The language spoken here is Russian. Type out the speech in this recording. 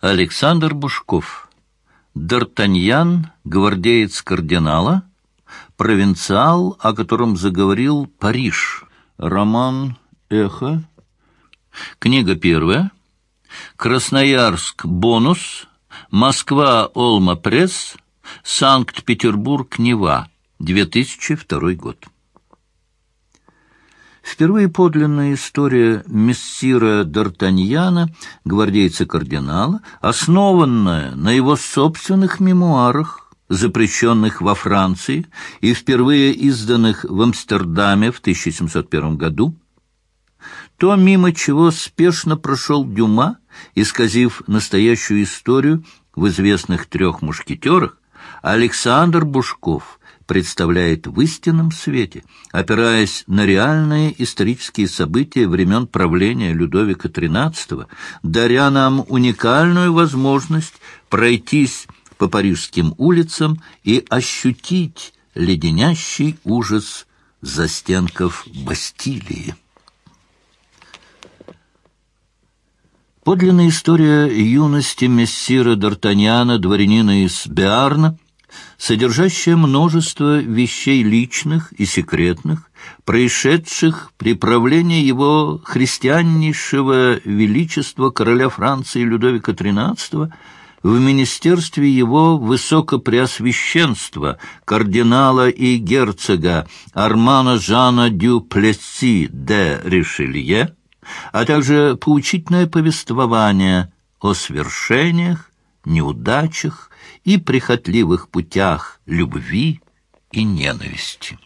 Александр Бушков. Д'Артаньян, гвардеец кардинала, провинциал, о котором заговорил Париж. Роман «Эхо». Книга первая. Красноярск «Бонус». Москва «Олма Пресс». Санкт-Петербург «Нева». 2002 год. Впервые подлинная история мессира Д'Артаньяна, гвардейца кардинала, основанная на его собственных мемуарах, запрещенных во Франции и впервые изданных в Амстердаме в 1701 году, то, мимо чего спешно прошел Дюма, исказив настоящую историю в известных трех мушкетерах, Александр Бушков – представляет в истинном свете, опираясь на реальные исторические события времен правления Людовика XIII, даря нам уникальную возможность пройтись по парижским улицам и ощутить леденящий ужас застенков Бастилии. Подлинная история юности мессира Д'Артаньяна, дворянина из Биарна, содержащая множество вещей личных и секретных, происшедших при правлении его христианнейшего величества короля Франции Людовика XIII в министерстве его высокопреосвященства кардинала и герцога Армана Жана дю Плесси де Ришелье, а также поучительное повествование о свершениях, неудачах и прихотливых путях любви и ненависти.